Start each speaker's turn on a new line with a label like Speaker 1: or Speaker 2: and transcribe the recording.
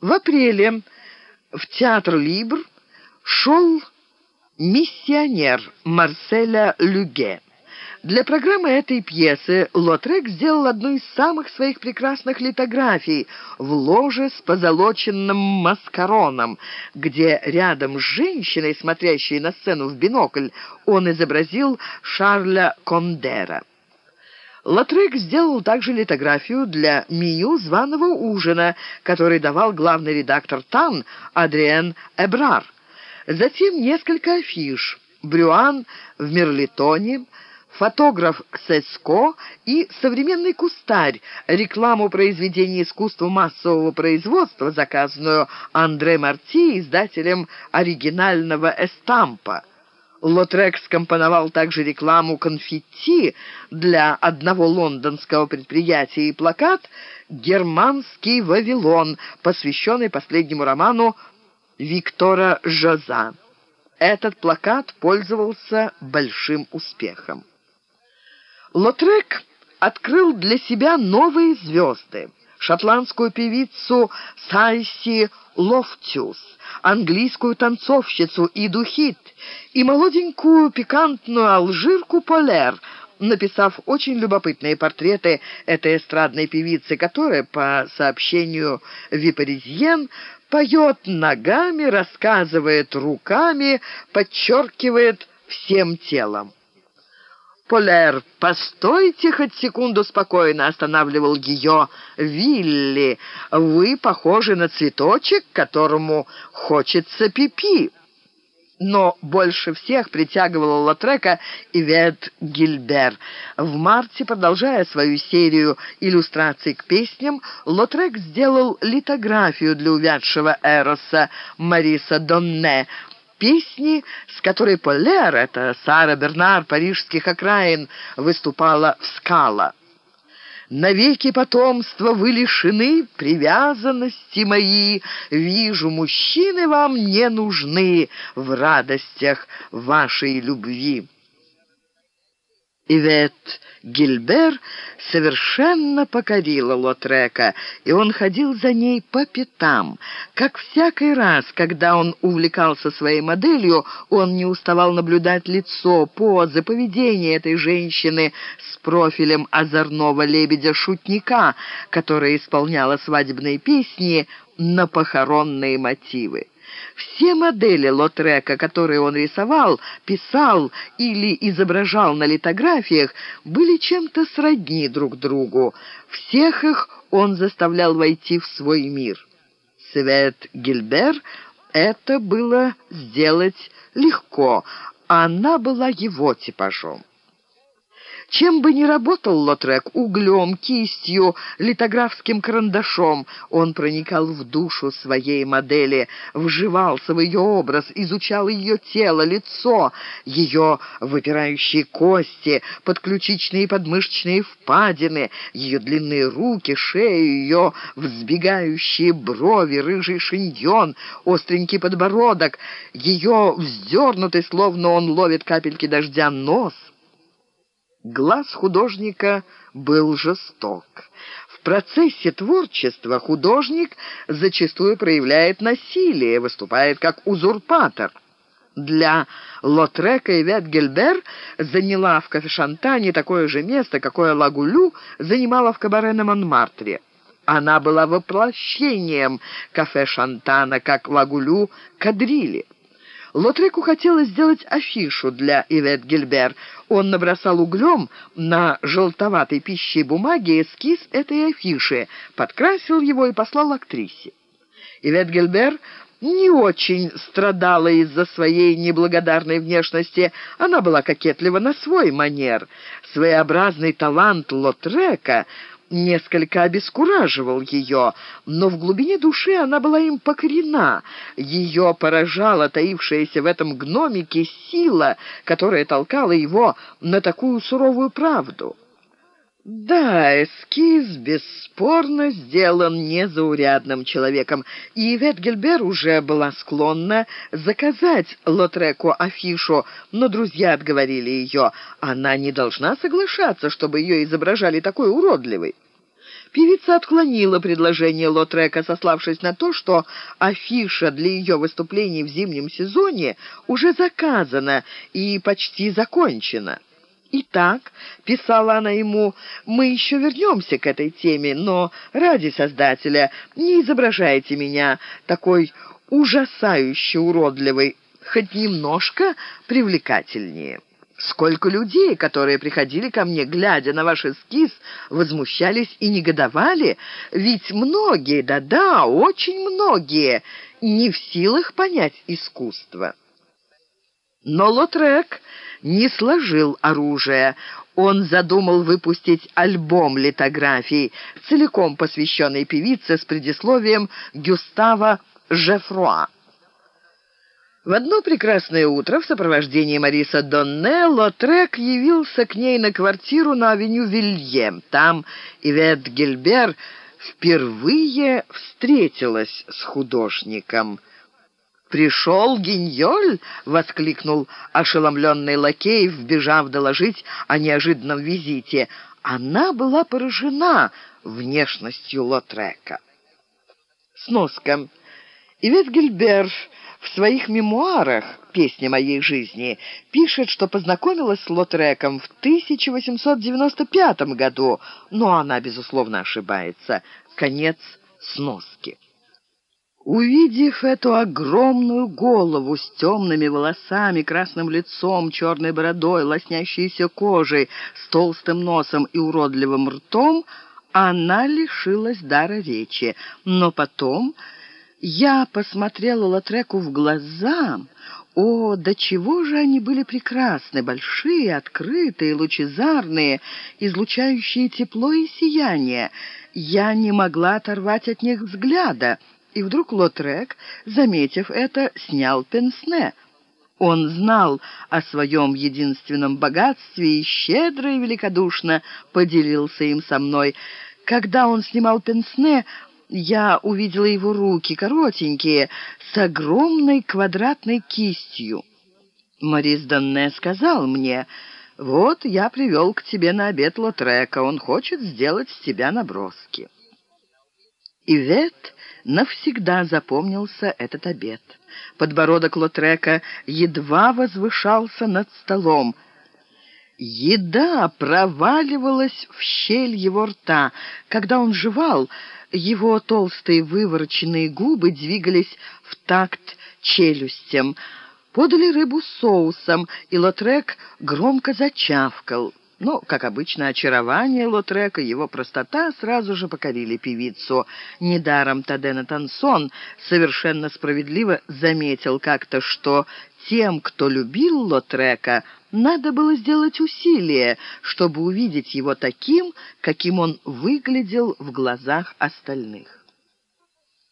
Speaker 1: В апреле в театр «Либр» шел «Миссионер» Марселя Люге. Для программы этой пьесы Лотрек сделал одну из самых своих прекрасных литографий в ложе с позолоченным маскароном, где рядом с женщиной, смотрящей на сцену в бинокль, он изобразил Шарля Кондера. Латрек сделал также литографию для меню званого ужина, который давал главный редактор ТАН Адриен Эбрар. Затем несколько афиш. Брюан в Мерлитоне, фотограф Сеско и современный кустарь, рекламу произведений искусства массового производства, заказанную Андре Марти, издателем оригинального «Эстампа». Лотрек скомпоновал также рекламу конфетти для одного лондонского предприятия и плакат «Германский Вавилон», посвященный последнему роману Виктора Жоза. Этот плакат пользовался большим успехом. Лотрек открыл для себя новые звезды. Шотландскую певицу Сайси Лофтюс, английскую танцовщицу Иду Хит и молоденькую пикантную алжирку Полер, написав очень любопытные портреты этой эстрадной певицы, которая, по сообщению Випаризьен, поет ногами, рассказывает руками, подчеркивает всем телом. Полер, постойте хоть секунду спокойно, останавливал ее Вилли. Вы похожи на цветочек, которому хочется пипи. Но больше всех притягивала Лотрека Ивет Гильбер. В марте, продолжая свою серию иллюстраций к песням, Лотрек сделал литографию для увядшего Эроса Мариса Донне, песни, с которой Полер, это Сара Бернар парижских окраин, выступала в «Скала». Навеки потомства вы лишены привязанности мои. Вижу, мужчины вам не нужны в радостях вашей любви. Ивет Гильбер совершенно покорила Лотрека, и он ходил за ней по пятам. Как всякий раз, когда он увлекался своей моделью, он не уставал наблюдать лицо, позы, поведение этой женщины с профилем озорного лебедя-шутника, которая исполняла свадебные песни на похоронные мотивы. Все модели Лотрека, которые он рисовал, писал или изображал на литографиях, были чем-то сродни друг другу. Всех их он заставлял войти в свой мир. Свет Гильбер это было сделать легко, она была его типажом. Чем бы ни работал Лотрек, углем, кистью, литографским карандашом, он проникал в душу своей модели, вживался в ее образ, изучал ее тело, лицо, ее выпирающие кости, подключичные и подмышечные впадины, ее длинные руки, шею, ее взбегающие брови, рыжий шиньон, остренький подбородок, ее вздернутый, словно он ловит капельки дождя, нос — Глаз художника был жесток. В процессе творчества художник зачастую проявляет насилие, выступает как узурпатор. Для Лотрека и Ветгельбер заняла в кафе-шантане такое же место, какое Лагулю занимала в кабаре на Монмартре. Она была воплощением кафе-шантана, как Лагулю кадрили. Лотреку хотелось сделать афишу для Ивет Гильбер. Он набросал углем на желтоватой пищей бумаге эскиз этой афиши, подкрасил его и послал актрисе. Ивет Гильбер не очень страдала из-за своей неблагодарной внешности. Она была кокетлива на свой манер. Своеобразный талант Лотрека несколько обескураживал ее, но в глубине души она была им покорена. Ее поражала таившаяся в этом гномике сила, которая толкала его на такую суровую правду. Да, эскиз бесспорно сделан незаурядным человеком, и Ивет Гильбер уже была склонна заказать Лотреку афишу, но друзья отговорили ее. Она не должна соглашаться, чтобы ее изображали такой уродливой. Певица отклонила предложение Лотрека, сославшись на то, что афиша для ее выступлений в зимнем сезоне уже заказана и почти закончена. «Итак», — писала она ему, — «мы еще вернемся к этой теме, но ради Создателя не изображайте меня такой ужасающе уродливой, хоть немножко привлекательнее». Сколько людей, которые приходили ко мне, глядя на ваш эскиз, возмущались и негодовали, ведь многие, да-да, очень многие, не в силах понять искусство. Но Лотрек не сложил оружие. Он задумал выпустить альбом литографий, целиком посвященный певице с предисловием Гюстава Жефруа. В одно прекрасное утро в сопровождении Мариса Донне Лотрек явился к ней на квартиру на авеню Вилье. Там Ивет Гильбер впервые встретилась с художником. «Пришел Гиньоль!» — воскликнул ошеломленный лакей, вбежав доложить о неожиданном визите. Она была поражена внешностью Лотрека. Сноска. Ивет Гильбер в своих мемуарах «Песня моей жизни» пишет, что познакомилась с Лотреком в 1895 году, но она, безусловно, ошибается. Конец сноски. Увидев эту огромную голову с темными волосами, красным лицом, черной бородой, лоснящейся кожей, с толстым носом и уродливым ртом, она лишилась дара речи. Но потом я посмотрела Латреку в глаза. О, до чего же они были прекрасны, большие, открытые, лучезарные, излучающие тепло и сияние. Я не могла оторвать от них взгляда. И вдруг Лотрек, заметив это, снял пенсне. Он знал о своем единственном богатстве и щедро и великодушно поделился им со мной. Когда он снимал пенсне, я увидела его руки, коротенькие, с огромной квадратной кистью. Морис Донне сказал мне, «Вот я привел к тебе на обед Лотрека, он хочет сделать с тебя наброски». Ивет навсегда запомнился этот обед. Подбородок Лотрека едва возвышался над столом. Еда проваливалась в щель его рта. Когда он жевал, его толстые вывороченные губы двигались в такт челюстям. Подали рыбу соусом, и Лотрек громко зачавкал. Но, как обычно, очарование Лотрека, его простота сразу же покорили певицу. Недаром Тадена Тансон совершенно справедливо заметил как-то, что тем, кто любил Лотрека, надо было сделать усилие, чтобы увидеть его таким, каким он выглядел в глазах остальных.